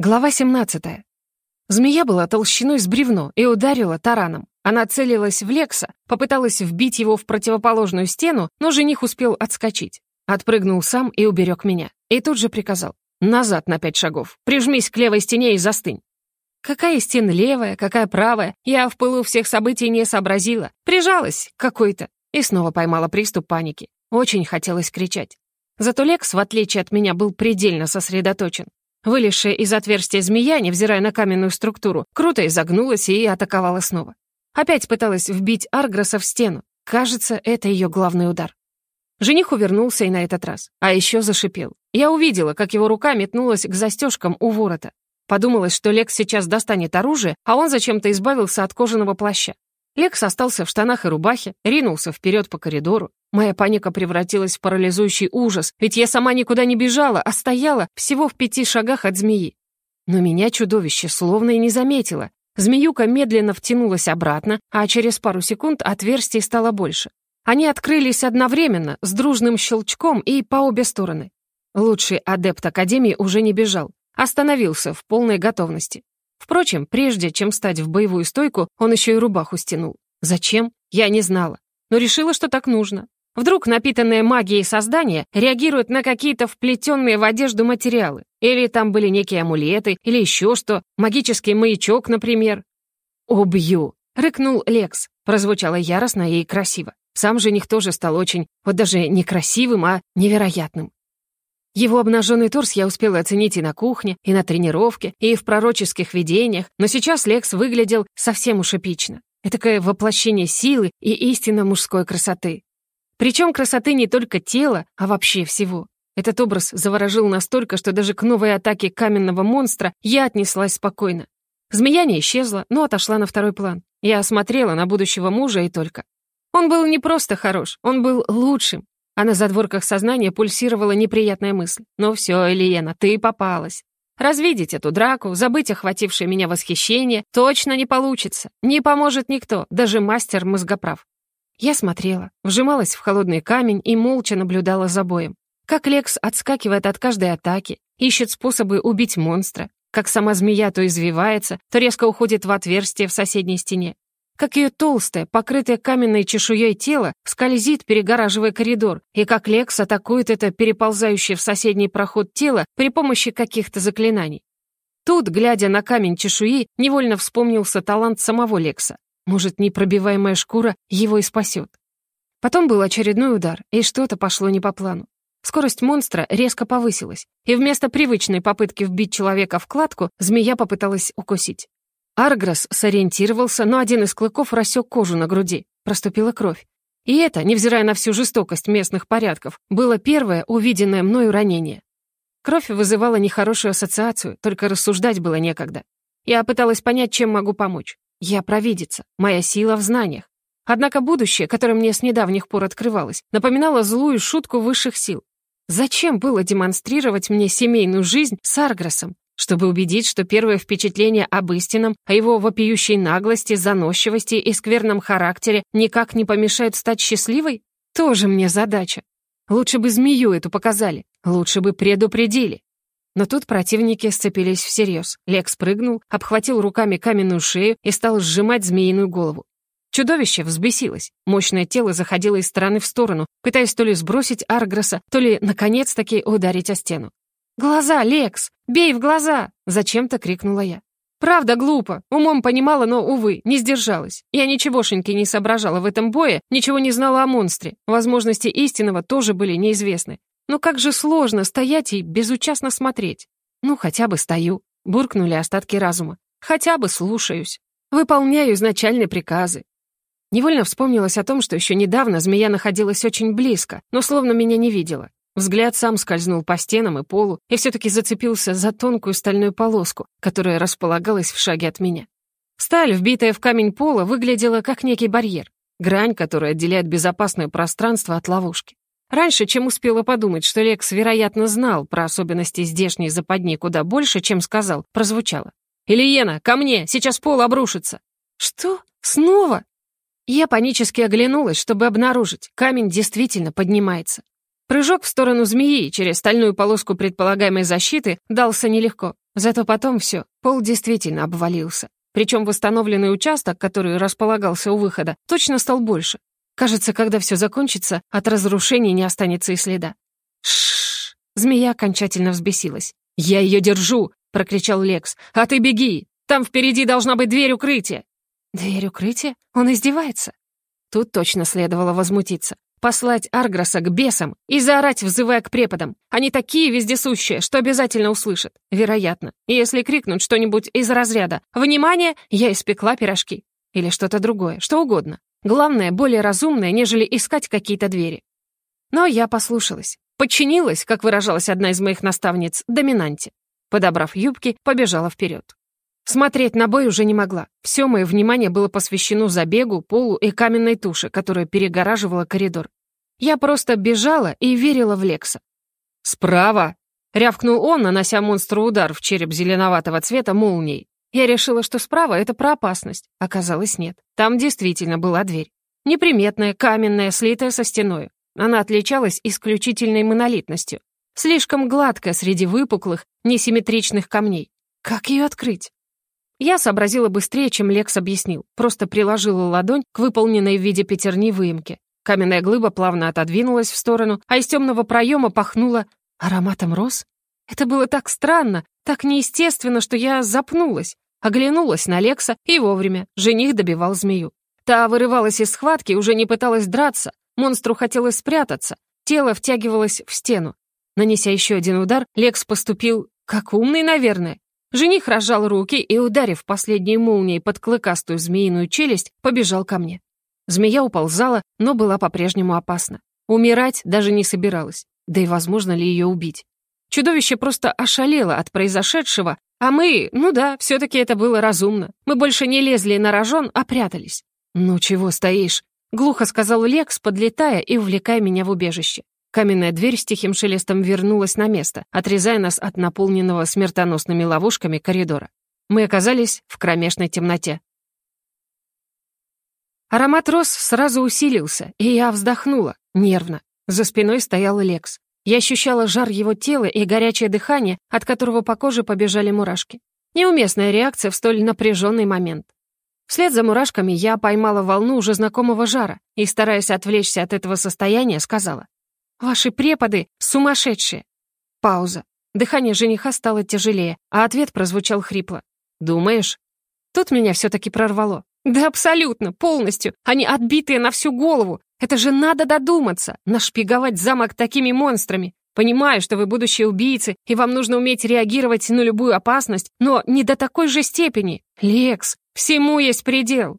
Глава 17. Змея была толщиной с бревно и ударила тараном. Она целилась в Лекса, попыталась вбить его в противоположную стену, но жених успел отскочить. Отпрыгнул сам и уберег меня. И тут же приказал. «Назад на пять шагов. Прижмись к левой стене и застынь». Какая стена левая, какая правая, я в пылу всех событий не сообразила. Прижалась какой-то. И снова поймала приступ паники. Очень хотелось кричать. Зато Лекс, в отличие от меня, был предельно сосредоточен. Вылезшая из отверстия змея, невзирая на каменную структуру, круто изогнулась и атаковала снова. Опять пыталась вбить Аргроса в стену. Кажется, это ее главный удар. Жених увернулся и на этот раз. А еще зашипел. Я увидела, как его рука метнулась к застежкам у ворота. Подумалось, что Лекс сейчас достанет оружие, а он зачем-то избавился от кожаного плаща. Лекс остался в штанах и рубахе, ринулся вперед по коридору. Моя паника превратилась в парализующий ужас, ведь я сама никуда не бежала, а стояла всего в пяти шагах от змеи. Но меня чудовище словно и не заметило. Змеюка медленно втянулась обратно, а через пару секунд отверстий стало больше. Они открылись одновременно, с дружным щелчком и по обе стороны. Лучший адепт Академии уже не бежал, остановился в полной готовности. Впрочем, прежде чем стать в боевую стойку, он еще и рубаху стянул. Зачем? Я не знала. Но решила, что так нужно. Вдруг напитанные магией создания реагируют на какие-то вплетенные в одежду материалы. Или там были некие амулеты, или еще что, магический маячок, например. «Убью!» — рыкнул Лекс. Прозвучало яростно и красиво. Сам жених тоже стал очень, вот даже не красивым, а невероятным. Его обнаженный торс я успела оценить и на кухне, и на тренировке, и в пророческих видениях, но сейчас Лекс выглядел совсем уж эпично. Этакое воплощение силы и истинно мужской красоты. Причем красоты не только тела, а вообще всего. Этот образ заворожил настолько, что даже к новой атаке каменного монстра я отнеслась спокойно. Змея не исчезла, но отошла на второй план. Я осмотрела на будущего мужа и только. Он был не просто хорош, он был лучшим. А на задворках сознания пульсировала неприятная мысль. «Ну все, Элиена, ты попалась. Развидеть эту драку, забыть охватившее меня восхищение точно не получится. Не поможет никто, даже мастер мозгоправ. Я смотрела, вжималась в холодный камень и молча наблюдала за боем. Как Лекс отскакивает от каждой атаки, ищет способы убить монстра, как сама змея то извивается, то резко уходит в отверстие в соседней стене, как ее толстое, покрытое каменной чешуей тело скользит, перегораживая коридор, и как Лекс атакует это переползающее в соседний проход тело при помощи каких-то заклинаний. Тут, глядя на камень чешуи, невольно вспомнился талант самого Лекса. Может, непробиваемая шкура его и спасет. Потом был очередной удар, и что-то пошло не по плану. Скорость монстра резко повысилась, и вместо привычной попытки вбить человека в кладку, змея попыталась укусить. Аргрос сориентировался, но один из клыков рассек кожу на груди. Проступила кровь. И это, невзирая на всю жестокость местных порядков, было первое увиденное мною ранение. Кровь вызывала нехорошую ассоциацию, только рассуждать было некогда. Я пыталась понять, чем могу помочь. Я провидица, моя сила в знаниях. Однако будущее, которое мне с недавних пор открывалось, напоминало злую шутку высших сил. Зачем было демонстрировать мне семейную жизнь с Аргросом? Чтобы убедить, что первое впечатление об истинном, о его вопиющей наглости, заносчивости и скверном характере никак не помешает стать счастливой? Тоже мне задача. Лучше бы змею эту показали, лучше бы предупредили. Но тут противники сцепились всерьез. Лекс прыгнул, обхватил руками каменную шею и стал сжимать змеиную голову. Чудовище взбесилось. Мощное тело заходило из стороны в сторону, пытаясь то ли сбросить Аргроса, то ли, наконец-таки, ударить о стену. «Глаза, Лекс! Бей в глаза!» — зачем-то крикнула я. Правда, глупо. Умом понимала, но, увы, не сдержалась. Я ничегошеньки не соображала в этом бое, ничего не знала о монстре. Возможности истинного тоже были неизвестны. Но как же сложно стоять и безучастно смотреть. Ну, хотя бы стою. Буркнули остатки разума. Хотя бы слушаюсь. Выполняю изначальные приказы. Невольно вспомнилось о том, что еще недавно змея находилась очень близко, но словно меня не видела. Взгляд сам скользнул по стенам и полу и все-таки зацепился за тонкую стальную полоску, которая располагалась в шаге от меня. Сталь, вбитая в камень пола, выглядела как некий барьер, грань, которая отделяет безопасное пространство от ловушки. Раньше, чем успела подумать, что Лекс, вероятно, знал про особенности здешней западни куда больше, чем сказал, прозвучало. «Ильена, ко мне! Сейчас пол обрушится!» «Что? Снова?» Я панически оглянулась, чтобы обнаружить, камень действительно поднимается. Прыжок в сторону змеи через стальную полоску предполагаемой защиты дался нелегко. Зато потом все, пол действительно обвалился. Причем восстановленный участок, который располагался у выхода, точно стал больше. Кажется, когда все закончится, от разрушений не останется и следа. Шш! Змея окончательно взбесилась. «Я ее держу!» — прокричал Лекс. «А ты беги! Там впереди должна быть дверь укрытия!» «Дверь укрытия? Он издевается?» Тут точно следовало возмутиться. Послать Аргроса к бесам и заорать, взывая к преподам. Они такие вездесущие, что обязательно услышат. Вероятно. Если крикнуть что-нибудь из разряда «Внимание! Я испекла пирожки!» Или что-то другое, что угодно. Главное, более разумное, нежели искать какие-то двери. Но я послушалась. Подчинилась, как выражалась одна из моих наставниц, доминанте. Подобрав юбки, побежала вперед. Смотреть на бой уже не могла. Все мое внимание было посвящено забегу, полу и каменной туше, которая перегораживала коридор. Я просто бежала и верила в Лекса. «Справа!» — рявкнул он, нанося монстру удар в череп зеленоватого цвета молнией. Я решила, что справа — это про опасность. Оказалось, нет. Там действительно была дверь. Неприметная, каменная, слитая со стеной. Она отличалась исключительной монолитностью. Слишком гладкая среди выпуклых, несимметричных камней. Как ее открыть? Я сообразила быстрее, чем Лекс объяснил. Просто приложила ладонь к выполненной в виде пятерни выемке. Каменная глыба плавно отодвинулась в сторону, а из темного проема пахнуло ароматом роз. Это было так странно, так неестественно, что я запнулась. Оглянулась на Лекса, и вовремя жених добивал змею. Та вырывалась из схватки, уже не пыталась драться. Монстру хотелось спрятаться. Тело втягивалось в стену. Нанеся еще один удар, Лекс поступил как умный, наверное. Жених разжал руки и, ударив последней молнией под клыкастую змеиную челюсть, побежал ко мне. Змея уползала, но была по-прежнему опасна. Умирать даже не собиралась. Да и возможно ли ее убить? Чудовище просто ошалело от произошедшего, а мы, ну да, все-таки это было разумно. Мы больше не лезли на рожон, а прятались. «Ну чего стоишь?» — глухо сказал Лекс, подлетая и увлекая меня в убежище. Каменная дверь с тихим шелестом вернулась на место, отрезая нас от наполненного смертоносными ловушками коридора. Мы оказались в кромешной темноте. Аромат роз сразу усилился, и я вздохнула, нервно. За спиной стоял Лекс. Я ощущала жар его тела и горячее дыхание, от которого по коже побежали мурашки. Неуместная реакция в столь напряженный момент. Вслед за мурашками я поймала волну уже знакомого жара и, стараясь отвлечься от этого состояния, сказала. Ваши преподы сумасшедшие!» Пауза. Дыхание жениха стало тяжелее, а ответ прозвучал хрипло. «Думаешь?» Тут меня все-таки прорвало. «Да абсолютно, полностью. Они отбитые на всю голову. Это же надо додуматься, нашпиговать замок такими монстрами. Понимаю, что вы будущие убийцы, и вам нужно уметь реагировать на любую опасность, но не до такой же степени. Лекс, всему есть предел».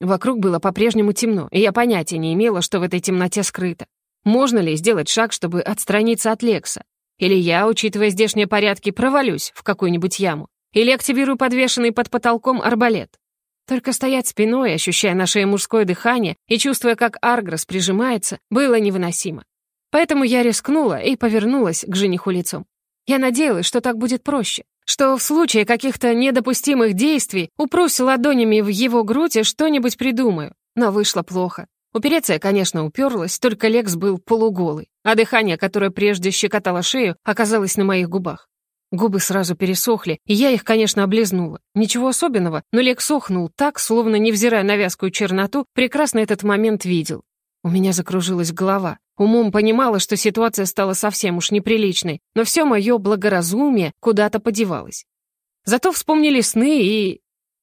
Вокруг было по-прежнему темно, и я понятия не имела, что в этой темноте скрыто. Можно ли сделать шаг, чтобы отстраниться от Лекса? Или я, учитывая здешние порядки, провалюсь в какую-нибудь яму? Или активирую подвешенный под потолком арбалет? Только стоять спиной, ощущая на шее мужское дыхание и чувствуя, как Аргрос прижимается, было невыносимо. Поэтому я рискнула и повернулась к жениху лицом. Я надеялась, что так будет проще, что в случае каких-то недопустимых действий упрусь ладонями в его грудь и что-нибудь придумаю. Но вышло плохо. Упереться я, конечно, уперлась, только Лекс был полуголый, а дыхание, которое прежде щекотало шею, оказалось на моих губах. Губы сразу пересохли, и я их, конечно, облизнула. Ничего особенного, но Лекс охнул так, словно, невзирая на вязкую черноту, прекрасно этот момент видел. У меня закружилась голова. Умом понимала, что ситуация стала совсем уж неприличной, но все мое благоразумие куда-то подевалось. Зато вспомнили сны и...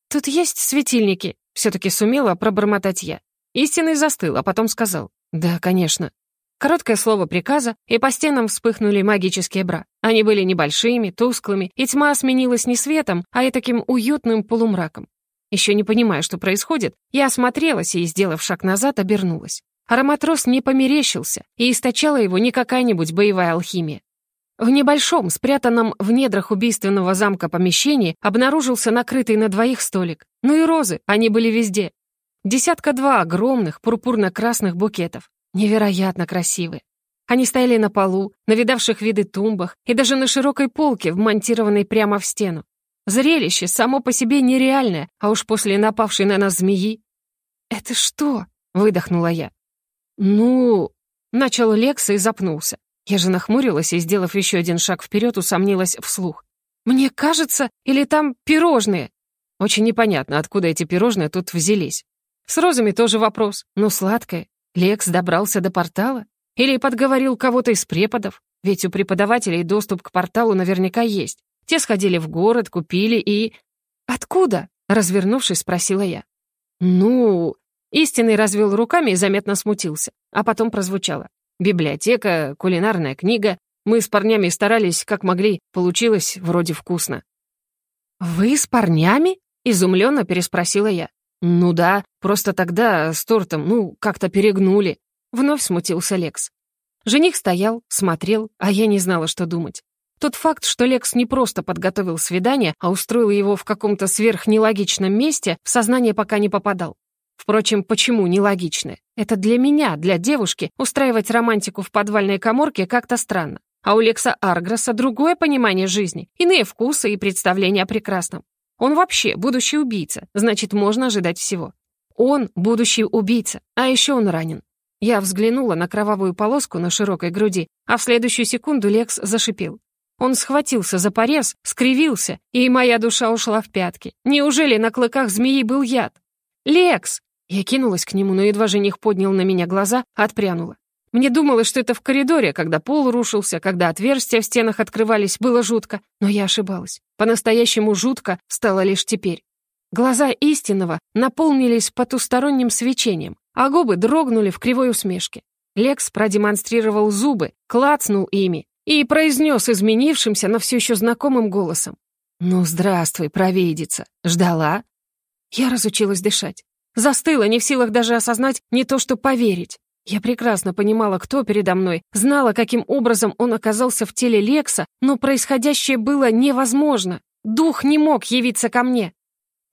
«Тут есть светильники», — все-таки сумела пробормотать я. Истинный застыл, а потом сказал «Да, конечно». Короткое слово приказа, и по стенам вспыхнули магические бра. Они были небольшими, тусклыми, и тьма сменилась не светом, а и таким уютным полумраком. Еще не понимая, что происходит, я осмотрелась и, сделав шаг назад, обернулась. Аромат роз не померещился, и источала его не какая-нибудь боевая алхимия. В небольшом, спрятанном в недрах убийственного замка помещении обнаружился накрытый на двоих столик. Ну и розы, они были везде, Десятка-два огромных пурпурно-красных букетов. Невероятно красивые. Они стояли на полу, на видавших виды тумбах и даже на широкой полке, вмонтированной прямо в стену. Зрелище само по себе нереальное, а уж после напавшей на нас змеи. «Это что?» — выдохнула я. «Ну...» — начал Лекса и запнулся. Я же нахмурилась и, сделав еще один шаг вперед, усомнилась вслух. Мне кажется, или там пирожные?» Очень непонятно, откуда эти пирожные тут взялись. С розами тоже вопрос. Ну, сладкое. Лекс добрался до портала? Или подговорил кого-то из преподов? Ведь у преподавателей доступ к порталу наверняка есть. Те сходили в город, купили и... «Откуда?» — развернувшись, спросила я. «Ну...» Истинный развел руками и заметно смутился. А потом прозвучало. «Библиотека, кулинарная книга. Мы с парнями старались, как могли. Получилось вроде вкусно». «Вы с парнями?» — изумленно переспросила я. «Ну да, просто тогда с тортом, ну, как-то перегнули». Вновь смутился Лекс. Жених стоял, смотрел, а я не знала, что думать. Тот факт, что Лекс не просто подготовил свидание, а устроил его в каком-то сверхнелогичном месте, в сознание пока не попадал. Впрочем, почему нелогичное? Это для меня, для девушки, устраивать романтику в подвальной коморке как-то странно. А у Лекса Аргроса другое понимание жизни, иные вкусы и представления о прекрасном. Он вообще будущий убийца, значит, можно ожидать всего. Он будущий убийца, а еще он ранен. Я взглянула на кровавую полоску на широкой груди, а в следующую секунду Лекс зашипел. Он схватился за порез, скривился, и моя душа ушла в пятки. Неужели на клыках змеи был яд? «Лекс!» Я кинулась к нему, но едва жених поднял на меня глаза, отпрянула. Мне думалось, что это в коридоре, когда пол рушился, когда отверстия в стенах открывались, было жутко, но я ошибалась. По-настоящему жутко стало лишь теперь. Глаза истинного наполнились потусторонним свечением, а губы дрогнули в кривой усмешке. Лекс продемонстрировал зубы, клацнул ими и произнес изменившимся, но все еще знакомым голосом. «Ну, здравствуй, провидица. Ждала?» Я разучилась дышать. Застыла, не в силах даже осознать не то что поверить. Я прекрасно понимала, кто передо мной, знала, каким образом он оказался в теле Лекса, но происходящее было невозможно. Дух не мог явиться ко мне.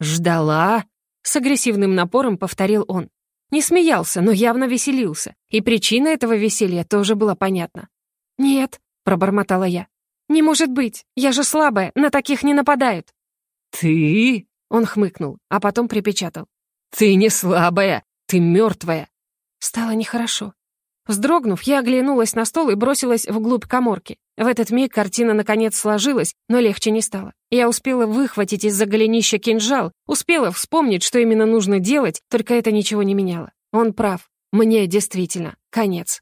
«Ждала?» — с агрессивным напором повторил он. Не смеялся, но явно веселился, и причина этого веселья тоже была понятна. «Нет», — пробормотала я. «Не может быть, я же слабая, на таких не нападают». «Ты?» — он хмыкнул, а потом припечатал. «Ты не слабая, ты мертвая. Стало нехорошо. Вздрогнув, я оглянулась на стол и бросилась вглубь коморки. В этот миг картина наконец сложилась, но легче не стало. Я успела выхватить из-за голенища кинжал, успела вспомнить, что именно нужно делать, только это ничего не меняло. Он прав. Мне действительно конец.